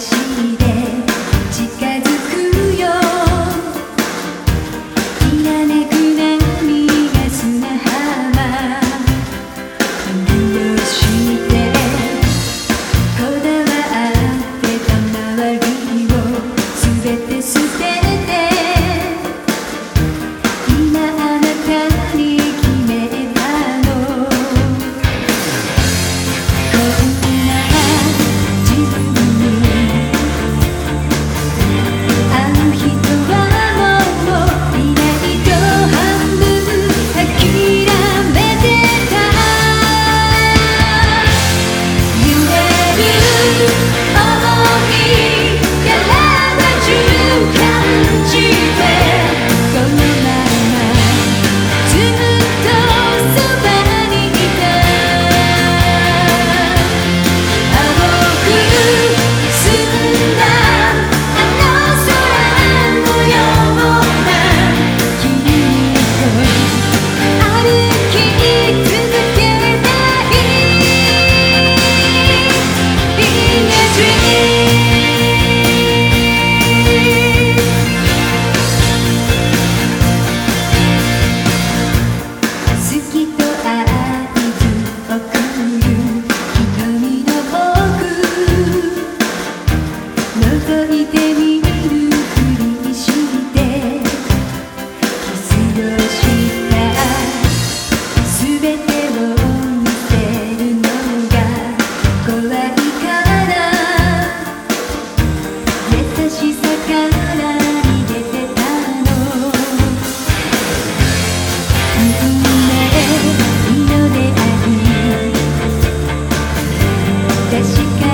see. deste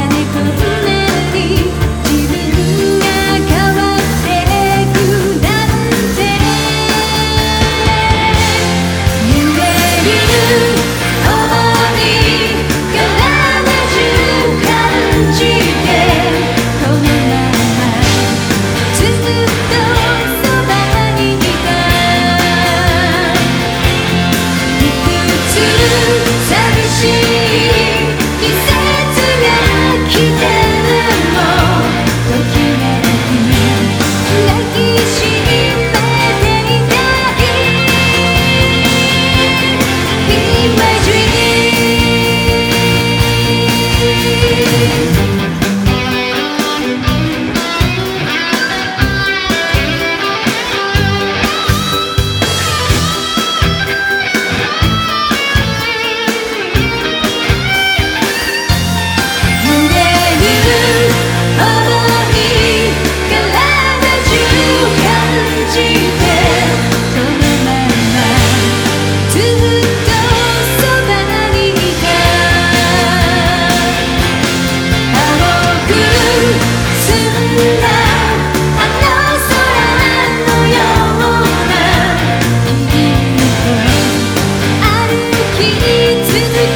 き続く